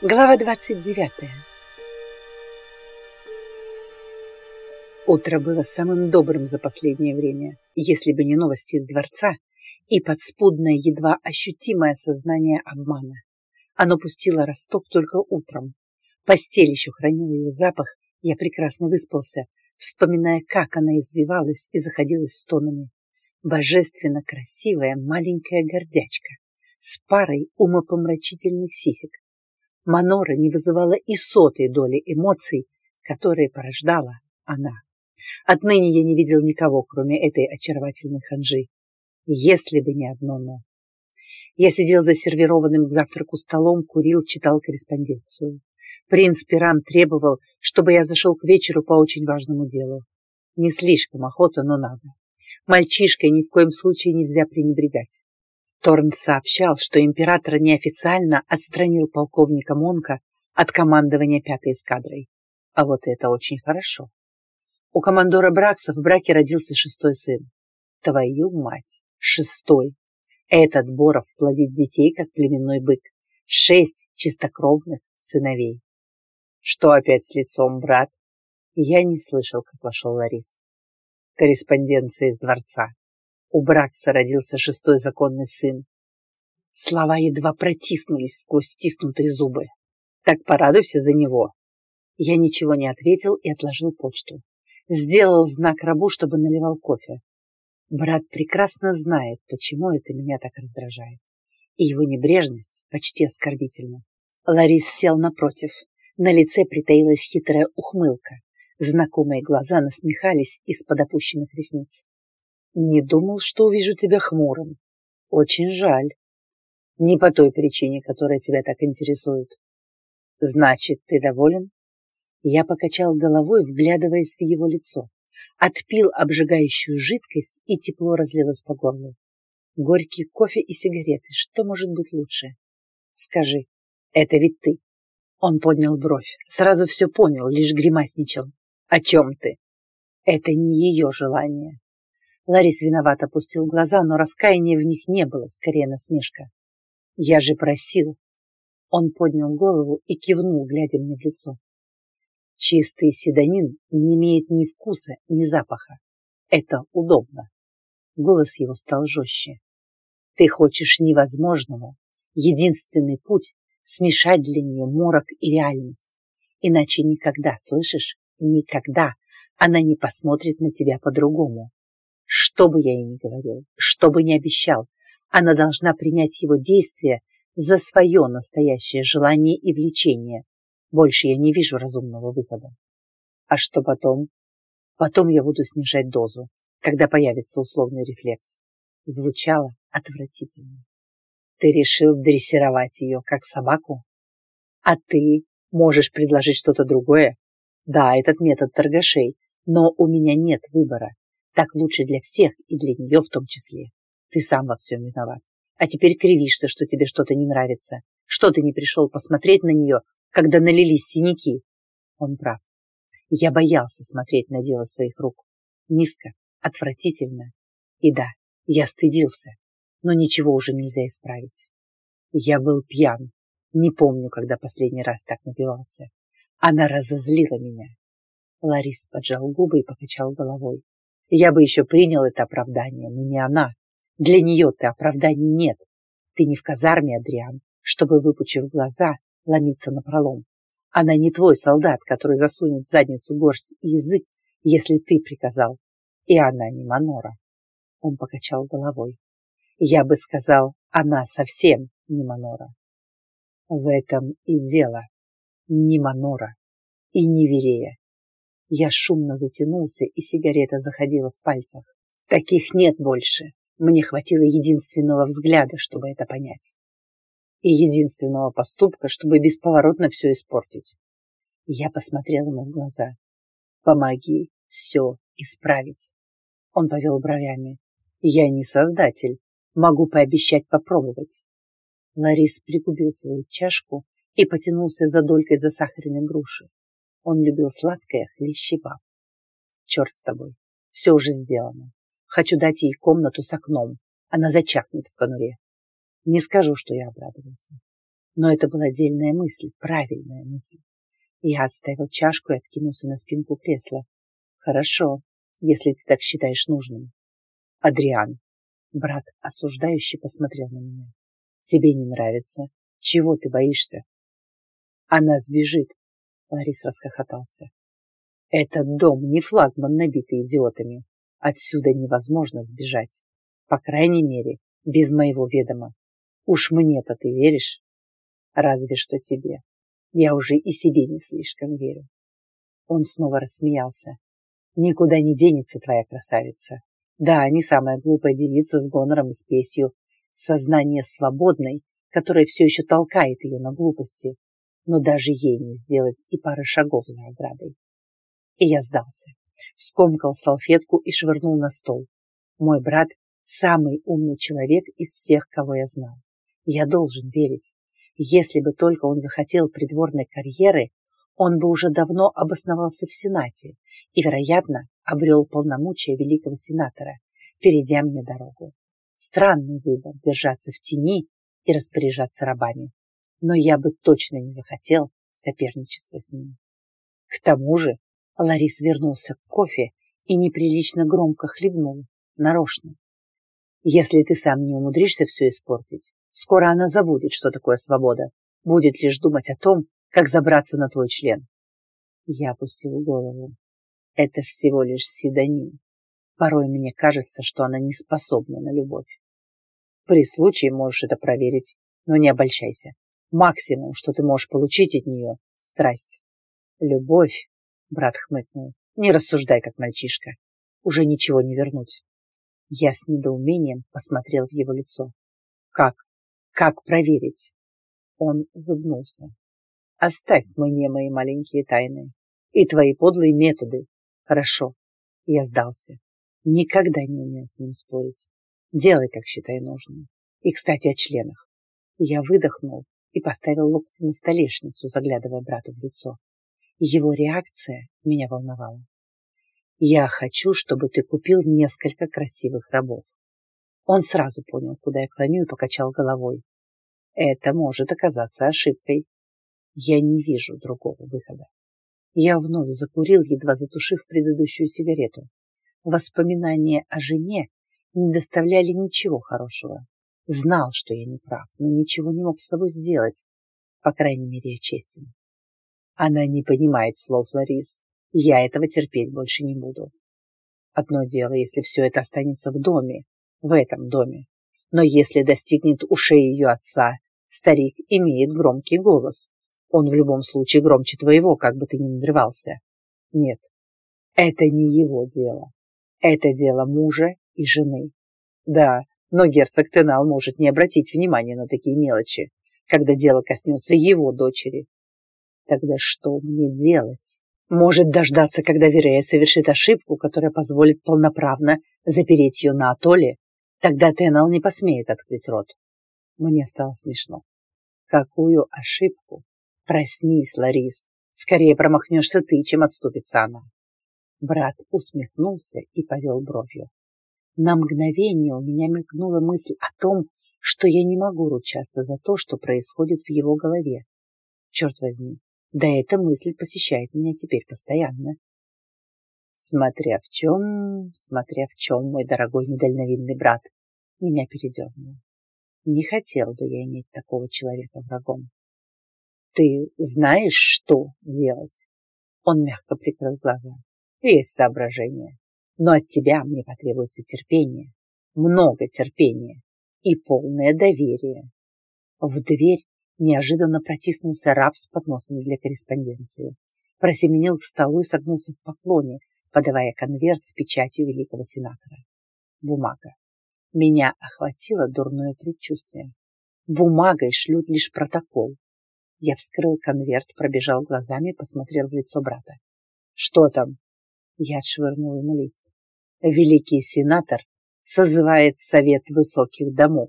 Глава 29 Утро было самым добрым за последнее время, если бы не новости из дворца и подспудное, едва ощутимое сознание обмана. Оно пустило росток только утром. Постель еще хранила ее запах, я прекрасно выспался, вспоминая, как она извивалась и заходилась стонами. Божественно красивая маленькая гордячка с парой умопомрачительных сисек. Манора не вызывала и сотой доли эмоций, которые порождала она. Отныне я не видел никого, кроме этой очаровательной ханжи. Если бы не одно «но». Я сидел за сервированным к завтраку столом, курил, читал корреспонденцию. Принц Пирам требовал, чтобы я зашел к вечеру по очень важному делу. Не слишком охота, но надо. Мальчишкой ни в коем случае нельзя пренебрегать. Торн сообщал, что император неофициально отстранил полковника Монка от командования пятой эскадрой. А вот это очень хорошо. У командора Бракса в браке родился шестой сын. Твою мать, шестой. Этот Боров плодит детей, как племенной бык. Шесть чистокровных сыновей. Что опять с лицом, брат? Я не слышал, как вошел Ларис. Корреспонденция из дворца. У Бракса родился шестой законный сын. Слова едва протиснулись сквозь стиснутые зубы. Так порадуйся за него. Я ничего не ответил и отложил почту. Сделал знак рабу, чтобы наливал кофе. Брат прекрасно знает, почему это меня так раздражает. И его небрежность почти оскорбительна. Ларис сел напротив. На лице притаилась хитрая ухмылка. Знакомые глаза насмехались из-под опущенных ресниц. Не думал, что увижу тебя хмурым. Очень жаль. Не по той причине, которая тебя так интересует. Значит, ты доволен? Я покачал головой, вглядываясь в его лицо. Отпил обжигающую жидкость, и тепло разлилось по горлу. Горький кофе и сигареты. Что может быть лучше? Скажи, это ведь ты. Он поднял бровь. Сразу все понял, лишь гримасничал. О чем ты? Это не ее желание. Ларис виноват опустил глаза, но раскаяния в них не было, скорее насмешка. «Я же просил!» Он поднял голову и кивнул, глядя мне в лицо. Чистый седанин не имеет ни вкуса, ни запаха. Это удобно. Голос его стал жестче. Ты хочешь невозможного. Единственный путь — смешать для нее морок и реальность. Иначе никогда, слышишь, никогда она не посмотрит на тебя по-другому. Что бы я ей ни говорил, что бы ни обещал, она должна принять его действия за свое настоящее желание и влечение. Больше я не вижу разумного выхода. А что потом? Потом я буду снижать дозу, когда появится условный рефлекс. Звучало отвратительно. Ты решил дрессировать ее, как собаку? А ты можешь предложить что-то другое? Да, этот метод торгашей, но у меня нет выбора. Так лучше для всех и для нее в том числе. Ты сам во всем виноват. А теперь кривишься, что тебе что-то не нравится. Что ты не пришел посмотреть на нее, когда налились синяки? Он прав. Я боялся смотреть на дело своих рук. Низко, отвратительно. И да, я стыдился, но ничего уже нельзя исправить. Я был пьян. Не помню, когда последний раз так напивался. Она разозлила меня. Ларис поджал губы и покачал головой. Я бы еще принял это оправдание, но не она. Для нее-то оправданий нет. Ты не в казарме, Адриан, чтобы, выпучив глаза, ломиться на пролом. Она не твой солдат, который засунет в задницу горсть и язык, если ты приказал. И она не Манора. Он покачал головой. Я бы сказал, она совсем не Манора. В этом и дело. Не Манора и не Верея. Я шумно затянулся, и сигарета заходила в пальцах. Таких нет больше. Мне хватило единственного взгляда, чтобы это понять. И единственного поступка, чтобы бесповоротно все испортить. Я посмотрел ему в глаза. Помоги все исправить. Он повел бровями. Я не создатель. Могу пообещать попробовать. Ларис пригубил свою чашку и потянулся за долькой засахаренной груши. Он любил сладкое хлещева. Черт с тобой, все уже сделано. Хочу дать ей комнату с окном. Она зачахнет в конуре. Не скажу, что я обрадовался. Но это была отдельная мысль, правильная мысль. Я отставил чашку и откинулся на спинку кресла. Хорошо, если ты так считаешь нужным. Адриан. Брат осуждающий посмотрел на меня. Тебе не нравится? Чего ты боишься? Она сбежит. Ларис расхохотался. Этот дом не флагман, набитый идиотами. Отсюда невозможно сбежать. По крайней мере, без моего ведома. Уж мне-то ты веришь? Разве что тебе. Я уже и себе не слишком верю. Он снова рассмеялся. Никуда не денется твоя красавица. Да, не самая глупая девица с гонором и спесью. Сознание свободной, которое все еще толкает ее на глупости. Но даже ей не сделать и пары шагов за оградой. И я сдался. Скомкал салфетку и швырнул на стол. Мой брат – самый умный человек из всех, кого я знал. Я должен верить. Если бы только он захотел придворной карьеры, он бы уже давно обосновался в Сенате и, вероятно, обрел полномочия великого сенатора, перейдя мне дорогу. Странный выбор – держаться в тени и распоряжаться рабами. Но я бы точно не захотел соперничества с ним. К тому же Ларис вернулся к кофе и неприлично громко хлебнул, нарочно. Если ты сам не умудришься все испортить, скоро она забудет, что такое свобода, будет лишь думать о том, как забраться на твой член. Я опустил голову. Это всего лишь седанин. Порой мне кажется, что она не способна на любовь. При случае можешь это проверить, но не обольщайся. Максимум, что ты можешь получить от нее – страсть. Любовь, брат хмыкнул, не рассуждай, как мальчишка. Уже ничего не вернуть. Я с недоумением посмотрел в его лицо. Как? Как проверить? Он улыбнулся. Оставь мне мои маленькие тайны и твои подлые методы. Хорошо, я сдался. Никогда не умел с ним спорить. Делай, как считай нужным. И, кстати, о членах. Я выдохнул и поставил локти на столешницу, заглядывая брату в лицо. Его реакция меня волновала. Я хочу, чтобы ты купил несколько красивых рабов. Он сразу понял, куда я клоню, и покачал головой. Это может оказаться ошибкой. Я не вижу другого выхода. Я вновь закурил, едва затушив предыдущую сигарету. Воспоминания о жене не доставляли ничего хорошего. Знал, что я не прав, но ничего не мог с собой сделать. По крайней мере, я честен. Она не понимает слов Ларис. Я этого терпеть больше не буду. Одно дело, если все это останется в доме, в этом доме. Но если достигнет ушей ее отца, старик имеет громкий голос. Он в любом случае громче твоего, как бы ты ни надрывался. Нет, это не его дело. Это дело мужа и жены. Да, но герцог Тенал может не обратить внимания на такие мелочи, когда дело коснется его дочери. Тогда что мне делать? Может дождаться, когда Верея совершит ошибку, которая позволит полноправно запереть ее на атолле? Тогда Тенал не посмеет открыть рот. Мне стало смешно. Какую ошибку? Проснись, Ларис. Скорее промахнешься ты, чем отступится она. Брат усмехнулся и повел бровью. На мгновение у меня мелькнула мысль о том, что я не могу ручаться за то, что происходит в его голове. Черт возьми, да эта мысль посещает меня теперь постоянно. Смотря в чем, смотря в чем, мой дорогой недальновидный брат, меня передернуло. Не хотел бы я иметь такого человека врагом. Ты знаешь, что делать? Он мягко прикрыл глаза. Есть соображение. Но от тебя мне потребуется терпение. Много терпения. И полное доверие. В дверь неожиданно протиснулся раб с подносом для корреспонденции. Просеменил к столу и согнулся в поклоне, подавая конверт с печатью великого сенатора. Бумага. Меня охватило дурное предчувствие. Бумагой шлют лишь протокол, я вскрыл конверт, пробежал глазами, посмотрел в лицо брата. «Что там?» Я отшвырнул ему лист. «Великий сенатор созывает совет высоких домов